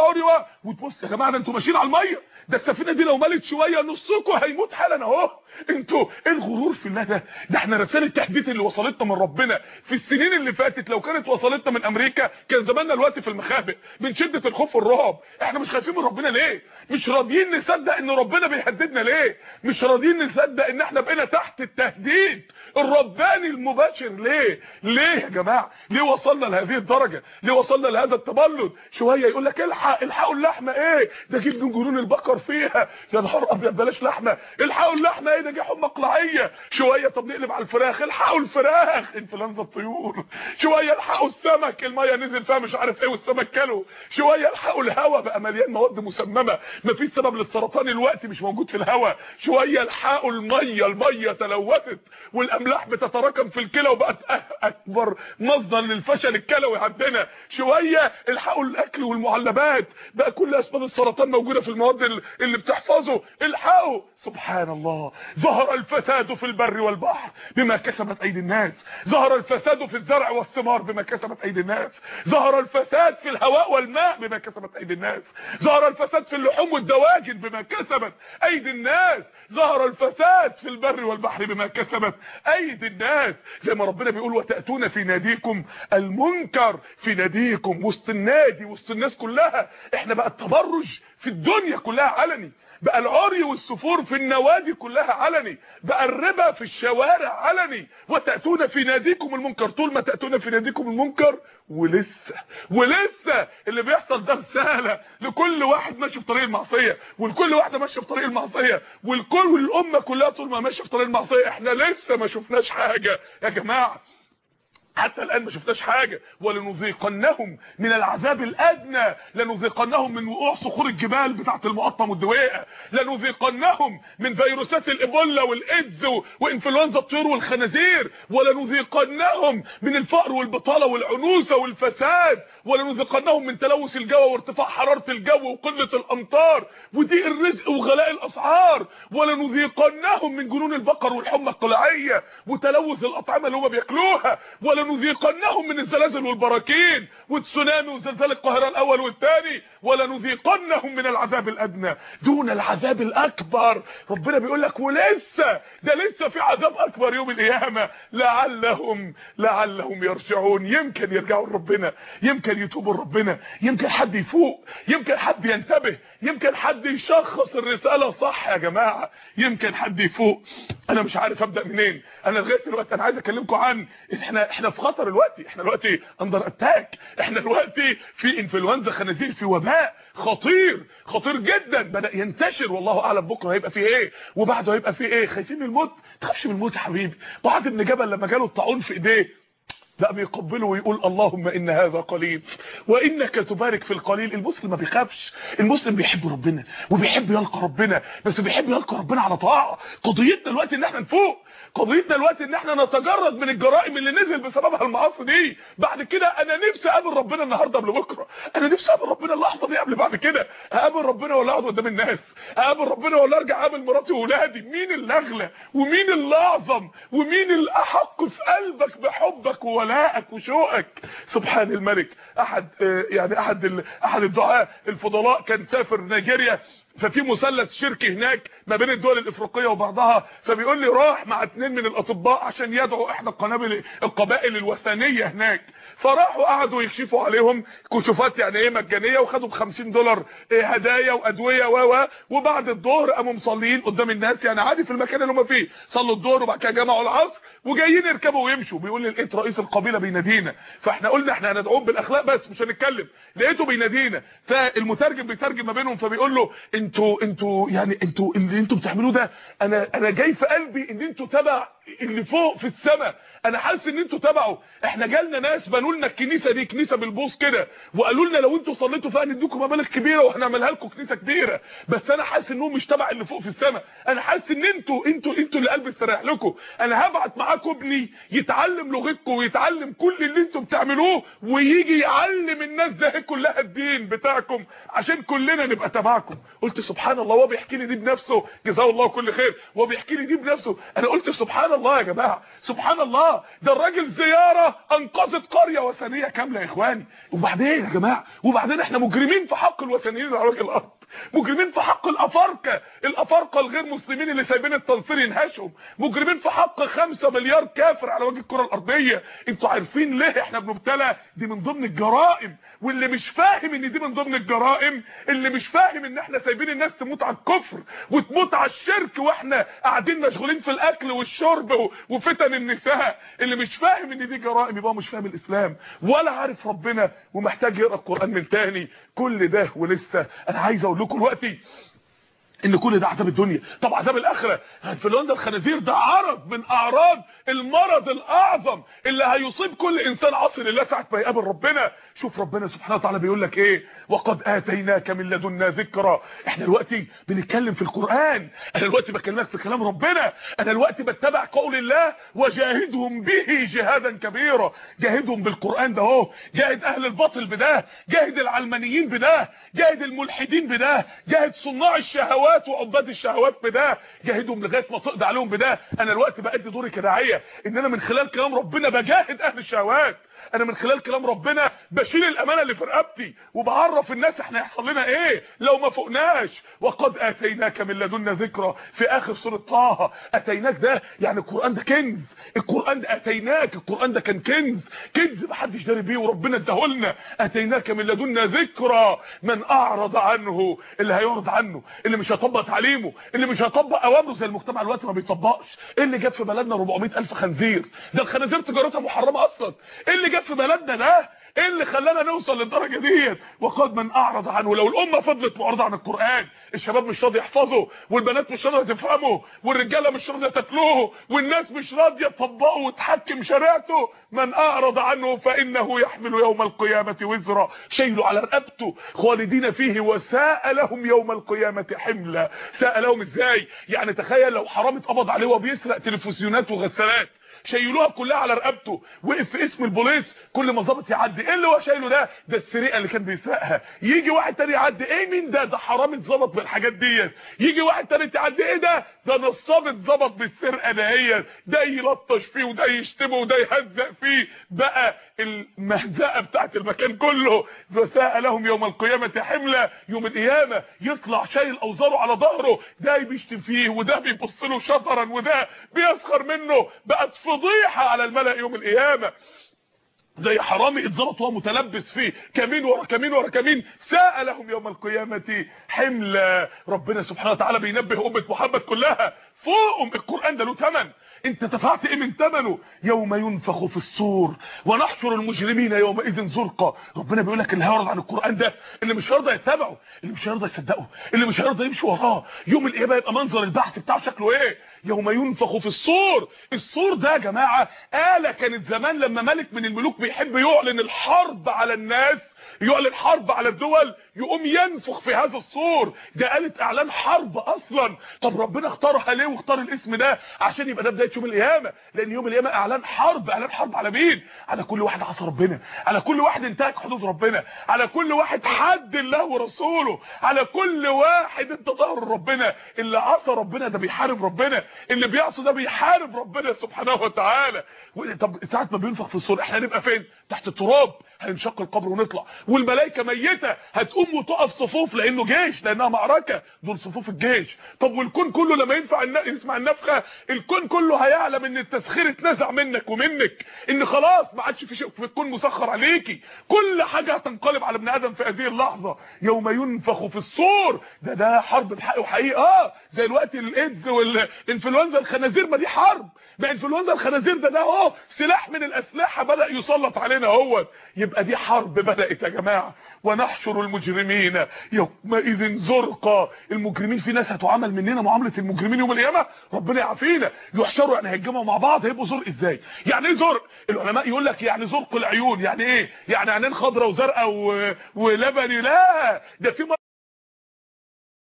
وعري وتبص يا جماعة ده أنتوا ماشيين على المية. ده السفينة دي لو ملت شوية نصكم هيموت حالا أهو. أنتوا إيه الغرور في الله ده؟ ده إحنا رسالة التهديد اللي وصلتنا من ربنا في السنين اللي فاتت. لو كانت وصلتنا من أمريكا كان زماننا دلوقتي في المخابئ من شده الخوف والرعب. إحنا مش خايفين من ربنا ليه؟ مش راضيين نصدق إن ربنا بيهددنا ليه؟ مش راضيين نصدق إن إحنا بقينا تحت التهديد الرباني المباشر ليه؟ ليه يا جماعة؟ ليه وصلنا لهذه الدرجة؟ ليه وصلنا لهذا التبلد شوية يقول لك الحق. الحقوا اللحمة إيه؟ ده جيب من جنون البقر فيها. يا نهار أبيض بلاش لحمة. الحقوا اللحمة إيه؟ ده جه حمى قلعيه شوية طب نقلب على الفراخ. الحقوا الفراخ. انفلونزا الطيور. شوية الحقوا السمك. المية نزل فيها مش عارف إيه والسمك كله شوية الحقوا الهواء بقى مليان مواد مسممة. مفيش سبب للسرطان الوقت مش موجود في الهواء شوية الحقوا المية. المية تلوثت والأملاح بتتراكم في الكلى وبقت أكبر مصدر للفشل الكلوي عندنا. شوية الحقوا الأكل والمعلبات. بقى كل أسباب السرطان موجودة في المواد اللي بتحفظه. الحقوا. سبحان الله ظهر الفساد في البر والبحر بما كسبت أيدي الناس. ظهر الفساد في الزرع والثمار بما كسبت أيدي الناس. ظهر الفساد في الهواء والماء بما كسبت أيدي الناس. ظهر الفساد في اللحوم والدواجن بما كسبت أيدي الناس. ظهر الفساد في البر والبحر بما كسبت أيدي الناس. زي ما ربنا بيقول وتأتون في ناديكم المنكر في ناديكم وسط النادي وسط الناس كلها. إحنا بقى التبرج في الدنيا كلها علني بقى العري والسفور في النوادي كلها علني بقى الربا في الشوارع علني. وتأتون في ناديكم المنكر طول ما تأتون في ناديكم المنكر ولسه ولسه اللي بيحصل ده رسالة لكل واحد ماشي في طريق المعصية ولكل واحدة ماشية في طريق المعصية والكل والامه كلها طول ما ماشية في طريق المعصية إحنا لسه ما شفناش حاجة. يا جماعة حتى الآن ما شفناش حاجة. ولنذيقنهم من العذاب الأدنى. لنذيقنهم من وقوع صخور الجبال بتاعة المقطم والدويقة لنذيقنهم من فيروسات الإيبولا والإيدز وإنفلونزا الطيور والخنازير. ولنذيقنهم من الفقر والبطالة والعنوسة والفساد. ولنذيقنهم من تلوث الجو وارتفاع حرارة الجو وقلة الأمطار وضيق الرزق وغلاء الأسعار. ولنذيقنهم من جنون البقر والحمى القلعية وتلوث الأطعمة اللي هم بياكلوها. ولنذيقنهم من الزلازل والبراكين والتسونامي وزلزال القاهرة الأول والثاني ولنذيقنهم من العذاب الأدنى. دون العذاب الأكبر. ربنا بيقول لك ولسه ده لسه في عذاب أكبر يوم القيامة. لعلهم لعلهم يرجعون. يمكن يرجعوا لربنا. يمكن يتوبوا لربنا. يمكن حد يفوق. يمكن حد ينتبه. يمكن حد يشخص الرسالة صح يا جماعة. يمكن حد يفوق. أنا مش عارف أبدأ منين. أنا لغاية دلوقتي أنا عايز أكلمكم عن إحنا إحنا في خطر دلوقتي. إحنا دلوقتي under attack إحنا دلوقتي في انفلونزا خنازير في وباء خطير خطير جدا. بدأ ينتشر والله أعلم بكرة هيبقى فيه إيه؟ وبعده هيبقى فيه إيه؟ خايفين من الموت. تخافش من الموت يا حبيبي. معاذ بن جبل لما جاله الطاعون في إيديه. لا بيقبله ويقول اللهم إن هذا قليل وإنك تبارك في القليل. المسلم ما بيخافش. المسلم بيحب ربنا وبيحب يلقى ربنا بس بيحب يلقى ربنا على طاعة. قضيتنا دلوقتي إن إحنا نفوق. قضيتنا دلوقتي إن إحنا نتجرد من الجرائم اللي نزل بسببها المعاصي دي. بعد كده أنا نفسي أقابل ربنا النهارده قبل بكرة. أنا نفسي أقابل ربنا اللحظه دي قبل بعد كده. أقابل ربنا ولا اقعد قدام الناس. أقابل ربنا ولا أرجع أقابل مراتي واولادي مين اللي اغلى ومين اللي اعظم ومين الأحق في قلبك بحبك وولائك وشوقك. سبحان الملك. أحد يعني أحد أحد الدعاء الفضلاء كان سافر نيجيريا. ففي مثلث شركي هناك ما بين الدول الإفريقية وبعضها فبيقول لي راح مع اتنين من الأطباء عشان يدعوا إحدى القنابل القبائل الوثنية هناك. فراحوا قعدوا يكشفوا عليهم كشوفات يعني إيه مجانية وخدوا ب 50 دولار إيه هدايا وأدوية و وبعد الظهر قاموا مصلين قدام الناس يعني عادي في المكان اللي هم فيه. صلوا الظهر وبعد كده جمعوا العصر وجايين يركبوا ويمشوا. بيقول لي لقيت رئيس القبيلة بينادينا. فإحنا قلنا إحنا هندعوهم بالأخلاق بس مش هنتكلم. لقيته بينادينا. فالمترجم بيترجم ما بينهم فبيقول له أنتوا أنتوا يعني أنتوا اللي أنتوا بتعملوه ده أنا أنا جاي في قلبي ان أنتوا تبع اللي فوق في السماء. أنا حاسس ان أنتوا تبعوا إحنا جالنا ناس بنوا لنا الكنيسة دي كنيسة بالبوص كده وقالوا لنا لو أنتوا صليتوا فيها نديكم مبالغ كبيرة وهنعملها لكم كنيسة كبيرة. بس أنا حاسس انهم مش تبع اللي فوق في السماء. أنا حاسس ان أنتوا أنتوا أنتوا اللي قلبي استريح لكم. أنا هبعت معاكم ابني يتعلم لغتكم ويتعلم كل اللي أنتوا بتعملوه ويجي يعلم الناس ده كلها الدين بتاعكم عشان كلنا نبقى تبعكم. قلت سبحان الله وهو بيحكي لي دي بنفسه. جزاه الله كل خير. وهو بيحكي لي دي بنفسه. أنا قلت سبحان الله يا جماعة. سبحان الله. ده الراجل زيارة أنقذت قرية وثنية كاملة يا إخواني. وبعدين يا جماعة وبعدين إحنا مجرمين في حق الوثنيين على وجه الأرض مجرمين في حق الأفارقة. الأفارقة الغير مسلمين اللي سايبين التنصير ينهشهم. مجرمين في حق 5 مليار كافر على وجه الكرة الأرضية. أنتوا عارفين ليه إحنا بنبتلى؟ دي من ضمن الجرائم. واللي مش فاهم ان دي من ضمن الجرائم اللي مش فاهم ان إحنا سايبين الناس تموت على الكفر وتموت على الشرك وإحنا قاعدين مشغولين في الأكل والشرب وفتن النساء. اللي مش فاهم ان دي جرائم يبقى مش فاهم الإسلام. ولا عارف ربنا ومحتاج يقرأ القرآن من تاني. كل ده ولسه. أنا عايز أقول لكم دلوقتي إن كل ده عذاب الدنيا. طب عذاب الآخرة. انفلونزا الخنازير ده عرض من أعراض المرض الأعظم اللي هيصيب كل إنسان عاصي لله ساعه ما يقابل ربنا. شوف ربنا سبحانه وتعالى بيقول لك إيه؟ وقد آتيناك من لدنا ذكرى إحنا دلوقتي بنتكلم في القرآن. أنا دلوقتي بكلمك في كلام ربنا. أنا دلوقتي بتبع قول الله وجاهدهم به جهادا كبيرا. جاهدهم بالقرآن ده أهو. جاهد أهل الباطل بده. جاهد العلمانيين بده. جاهد الملحدين بده. جاهد صناع الشهوات الشهوات وعباد الشهوات بده جاهدهم لغاية ما تقضي عليهم بده. أنا الوقت بأدي دوري كداعية. ان أنا من خلال كلام ربنا بجاهد أهل الشهوات. أنا من خلال كلام ربنا بشيل الامانه اللي في رقبتي وبعرف الناس إحنا هيحصل لنا إيه. لو ما فوقناش وقد آتيناك من لدنا ذكرى في آخر سورة طه. آتيناك ده يعني القرآن ده كنز. القرآن ده آتيناك. القرآن ده كان كنز. كنز محدش داري بيه وربنا اداهولنا آتيناك من لدنا ذكرى. من أعرض عنه اللي هيعرض عنه اللي مش هيطبق تعليمه اللي مش هيطبق أوامره زي المجتمع الوقت ما بيطبقش. إيه اللي جاب في بلدنا 400000 خنزير؟ ده الخنازير تجارتها محرمة أصلا. إيه اللي جاب في بلدنا ده إيه اللي خلانا نوصل للدرجة ديت؟ وقد من أعرض عنه لو الأمة فضلت معرضه عن القرآن الشباب مش راضي يحفظه والبنات مش راضية تفهمه والرجالة مش راضية تاكلوه والناس مش راضية تطبقه وتحكم شريعته من أعرض عنه فإنه يحمل يوم القيامة وزرا. شيله على رقبته. خالدين فيه وساء لهم يوم القيامة حملا. ساء لهم إزاي؟ يعني تخيل لو حرامي اتقبض عليه وبيسرق تلفزيونات وغسالات. شايلوها كلها على رقبته وقف في اسم البوليس كل ما ظابط يعدي. إيه اللي هو شايله ده؟ ده السرقة اللي كان بيسرقها. يجي واحد تاني يعدي. إيه مين ده؟ ده حرامي اتظبط بالحاجات ديت. يجي واحد تاني تعدي. إيه ده؟ ده نصاب اتظبط بالسرقة دهيت ده يلطش فيه وده يشتمه وده يهزق فيه. بقى المهزقة بتاعت المكان كله. وساء لهم يوم القيامة حملة يوم القيامة يطلع شايل أوزاره على ظهره. ده بيشتم فيه وده بيبص له شطرا وده بيسخر منه. بقت فضيحة على الملأ يوم القيامة. زي حرامي اتظبط وهو متلبس فيه كمين ورا كمين ورا كمين. ساء لهم يوم القيامة حملا ربنا سبحانه وتعالى بينبه أمة محمد كلها. فوقهم القرآن ده له ثمن. انت دفعت إيه من ثمنه؟ يوم ينفخ في الصور ونحشر المجرمين يومئذ زرقا. ربنا بيقول لك اللي هيعرض عن القرآن ده اللي مش هيرضى يتبعه اللي مش هيرضى يصدقه اللي مش هيرضى يمشي وراه. يوم القيامة يبقى منظر البحث بتاعه شكله إيه؟ يوم ينفخ في الصور. الصور ده يا جماعة آلة كانت زمان لما ملك من الملوك بيحب يعلن الحرب على الناس يعلن حرب على الدول يقوم ينفخ في هذا الصور. ده آلة إعلان حرب أصلا. طب ربنا اختارها ليه واختار الاسم ده؟ عشان يبقى ده بداية يوم القيامة. لأن يوم القيامة إعلان حرب إعلان حرب على مين؟ على كل واحد عصى ربنا. على كل واحد انتهك حدود ربنا. على كل واحد حد الله ورسوله. على كل واحد انت ظهر ربنا. اللي عصى ربنا ده بيحارب ربنا. اللي بيعصي ده بيحارب ربنا سبحانه وتعالى. طب ساعة ما بينفخ في الصور إحنا هنبقى فين؟ تحت التراب. هنشق القبر ونطلع. والملائكة ميتة هتقوم وتقف صفوف لأنه جيش لأنها معركة. دول صفوف الجيش. طب والكون كله لما ينفع يسمع النفخة الكون كله هيعلم إن التسخير اتنزع منك ومنك إن خلاص ما عادش في شيء في الكون مسخر عليكي. كل حاجة هتنقلب على ابن آدم في هذه اللحظة. يوم ينفخ في الصور. ده ده حرب بحق وحقيقة. آه زي الوقت الإيدز والإنفلونزا الخنازير ما دي حرب. ما إنفلونزا الخنازير ده ده أهو سلاح من الأسلحة بدأ يسلط علينا اهوت يبقى دي حرب بدأت. يا جماعة ونحشر المجرمين. يومئذ زرقا المجرمين في ناس هتعامل مننا معاملة المجرمين يوم القيامة. ربنا يعافينا. يحشروا يعني هيتجمعوا مع بعض. هيبقوا زرق إزاي؟ يعني إيه زرق؟ العلماء يقول لك يعني زرق العيون. يعني إيه؟ يعني عينين خضراء وزرقاء ولبني. لا! ده في